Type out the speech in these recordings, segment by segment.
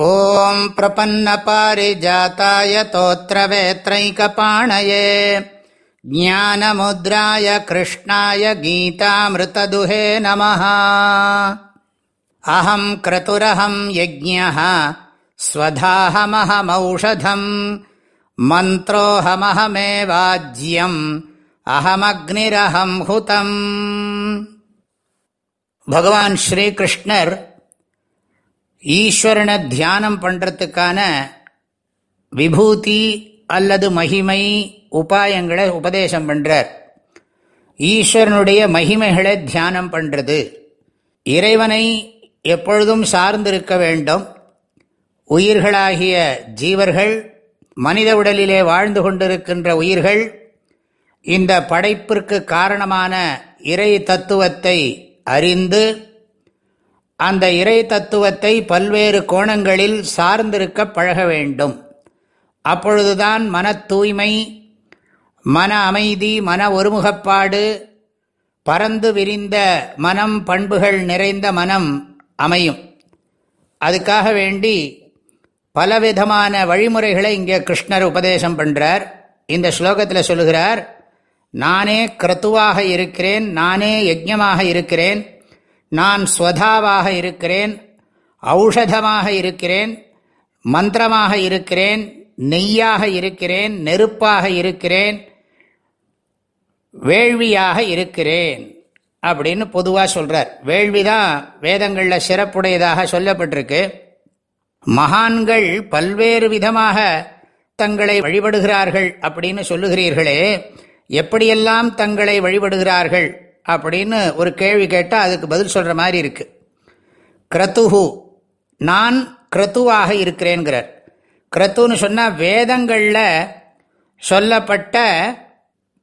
ॐ प्रपन्नपारिजाताय तोत्रवेत्रैकपाणये ज्ञानमुद्राय कृष्णाय गीतामृतदुहे नमः अहम् क्रतुरहम् यज्ञः स्वधाहमहमौषधम् मन्त्रोऽहमहमेवाज्यम् अहमग्निरहम् हुतम् भगवान् श्रीकृष्णर् ஈஸ்வரனை தியானம் பண்ணுறதுக்கான விபூதி அல்லது மகிமை உபாயங்களை உபதேசம் பண்ணுறார் ஈஸ்வரனுடைய மகிமைகளை தியானம் பண்ணுறது இறைவனை எப்பொழுதும் சார்ந்திருக்க வேண்டும். உயிர்களாகிய ஜீவர்கள் மனித உடலிலே வாழ்ந்து கொண்டிருக்கின்ற உயிர்கள் இந்த படைப்பிற்கு காரணமான இறை தத்துவத்தை அறிந்து அந்த இறை தத்துவத்தை பல்வேறு கோணங்களில் சார்ந்திருக்க பழக வேண்டும். அப்பொழுதுதான் மன தூய்மை மன அமைதி மன ஒருமுகப்பாடு பறந்து விரிந்த மனம் பண்புகள் நிறைந்த மனம் அமையும். அதுக்காக வேண்டி பலவிதமான வழிமுறைகளை இங்கே கிருஷ்ணர் உபதேசம் பண்ணுறார் இந்த ஸ்லோகத்தில் சொல்லுகிறார் நானே கிரத்துவாக இருக்கிறேன் நானே யஜ்யமாக இருக்கிறேன் நான் ஸ்வதாவாக இருக்கிறேன் ஔஷதமாக இருக்கிறேன் மந்திரமாக இருக்கிறேன் நெய்யாக இருக்கிறேன் நெருப்பாக இருக்கிறேன் வேள்வியாக இருக்கிறேன் அப்படின்னு பொதுவாக சொல்கிறார் வேள்வி தான் வேதங்களில் சிறப்புடையதாக சொல்லப்பட்டிருக்கு. மகான்கள் பல்வேறு விதமாக தங்களை வழிபடுகிறார்கள் அப்படின்னு சொல்லுகிறீர்களே எப்படியெல்லாம் தங்களை வழிபடுகிறார்கள் அப்படின்னு ஒரு கேள்வி கேட்டால் அதுக்கு பதில் சொல்கிற மாதிரி இருக்குது கிரத்துஹு நான் கிரத்துவாக இருக்கிறேங்கிறார் கிரத்துன்னு சொன்னால் வேதங்களில் சொல்லப்பட்ட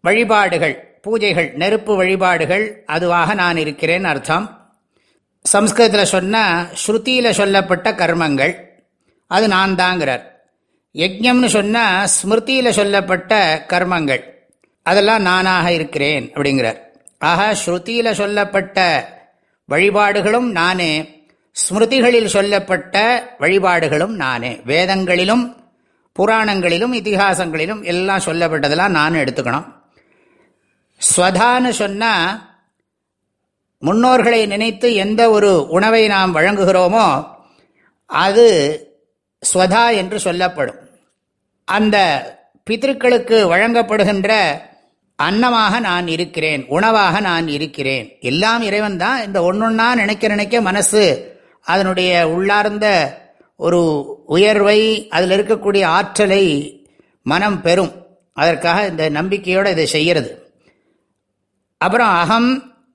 வழிபாடுகள் பூஜைகள் நெருப்பு வழிபாடுகள் அதுவாக நான் இருக்கிறேன் அர்த்தம். சம்ஸ்கிருதத்தில் சொன்னால் ஸ்ருதியில் சொல்லப்பட்ட கர்மங்கள் அது நான் தாங்கிறார். யஜ்யம்னு சொன்னால் ஸ்மிருதியில் சொல்லப்பட்ட கர்மங்கள் அதெல்லாம் நானாக இருக்கிறேன் அப்படிங்கிறார். ஆக ஸ்ருதியில் சொல்லப்பட்ட வழிபாடுகளும் நானே. ஸ்மிருதிகளில் சொல்லப்பட்ட வழிபாடுகளும் நானே. வேதங்களிலும் புராணங்களிலும் இத்திஹாசங்களிலும் எல்லாம் சொல்லப்பட்டதெல்லாம் நான் எடுத்துக்கணும். ஸ்வதான்னு சொன்னால் முன்னோர்களை நினைத்து எந்த ஒரு உணவை நாம் வழங்குகிறோமோ அது ஸ்வதா என்று சொல்லப்படும். அந்த பித்திருக்களுக்கு வழங்கப்படுகின்ற அன்னமாக நான் இருக்கிறேன் உணவாக நான் இருக்கிறேன். எல்லாம் இறைவன் தான். இந்த ஒன்னொன்னா நினைக்க நினைக்க மனசு அதனுடைய உள்ளார்ந்த ஒரு உயர்வை அதில் இருக்கக்கூடிய ஆற்றலை மனம் பெறும். அதற்காக இந்த நம்பிக்கையோடு இதை செய்கிறது அப்புறம் அகம்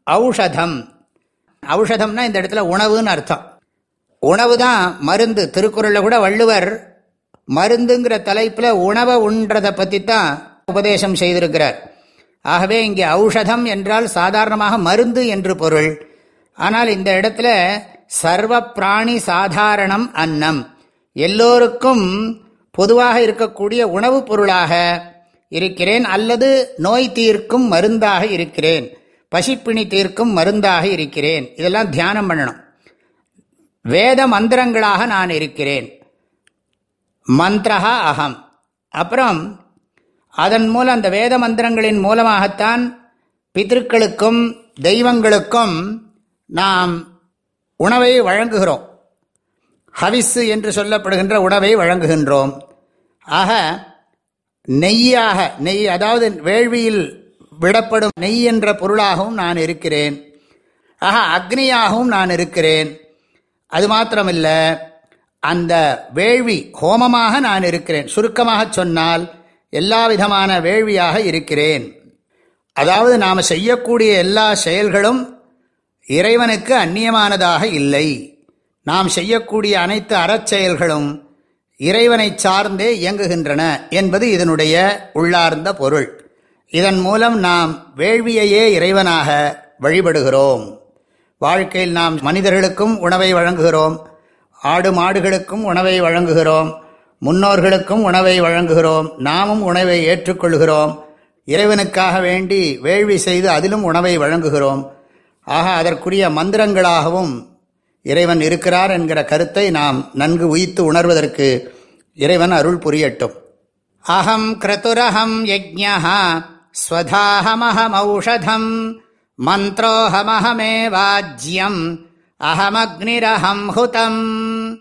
ஔஷதம். ஔஷதம்னா இந்த இடத்துல உணவுன்னு அர்த்தம். உணவு தான் மருந்து. திருக்குறளில் கூட வள்ளுவர் மருந்துங்கிற தலைப்பில் உணவை உண்றதை பற்றி தான் உபதேசம் செய்திருக்கிறார். ஆகவே இங்கே ஔஷதம் என்றால் சாதாரணமாக மருந்து என்று பொருள். ஆனால் இந்த இடத்துல சர்வ பிராணி சாதாரணம் அன்னம். எல்லோருக்கும் பொதுவாக இருக்கக்கூடிய உணவுப் பொருளாக இருக்கிறேன் அல்லது நோய் தீர்க்கும் மருந்தாக இருக்கிறேன். பசிப்பிணி தீர்க்கும் மருந்தாக இருக்கிறேன். இதெல்லாம் தியானம் பண்ணணும். வேத மந்திரங்களாக நான் இருக்கிறேன். மந்திரா அகம் அப்புறம் அதன் மூலம் அந்த வேத மந்திரங்களின் மூலமாகத்தான் பிதற்களுக்கும் தெய்வங்களுக்கும் நாம் உணவை வழங்குகிறோம். ஹவிஸு என்று சொல்லப்படுகின்ற உணவை வழங்குகின்றோம். ஆக நெய்யாக நெய் அதாவது வேள்வியில் விடப்படும் நெய் என்ற பொருளாகவும் நான் இருக்கிறேன். ஆக அக்னியாகவும் நான் இருக்கிறேன். அது மாத்திரமில்லை அந்த வேள்வி ஹோமமாக நான் இருக்கிறேன். சுருக்கமாக சொன்னால் எல்லா விதமான வேள்வியாக இருக்கிறேன். அதாவது நாம் செய்யக்கூடிய எல்லா செயல்களும் இறைவனுக்கு அந்நியமானதாக இல்லை. நாம் செய்யக்கூடிய அனைத்து அறச்செயல்களும் இறைவனை சார்ந்தே இயங்குகின்றன என்பது இதனுடைய உள்ளார்ந்த பொருள். இதன் மூலம் நாம் வேள்வியையே இறைவனாக வழிபடுகிறோம். வாழ்க்கையில் நாம் மனிதர்களுக்கும் உணவை வழங்குகிறோம். ஆடு மாடுகளுக்கும் உணவை வழங்குகிறோம். முன்னோர்களுக்கும் உணவை வழங்குகிறோம். நாமும் உணவை ஏற்றுக்கொள்கிறோம். இறைவனுக்காக வேண்டி வேள்வி செய்து அதிலும் உணவை வழங்குகிறோம். ஆக அதற்குரிய மந்திரங்களாகவும் இறைவன் இருக்கிறார் என்கிற கருத்தை நாம் நன்கு உயித்து உணர்வதற்கு இறைவன் அருள் புரியட்டும். அகம் கிரதுரகம் யஜ்ஞா ஸ்வதாஹமஹமௌஷதம் மந்திரோஹமஹமே வாஜ்யம் அகமக்னிரஹம் ஹுதம்.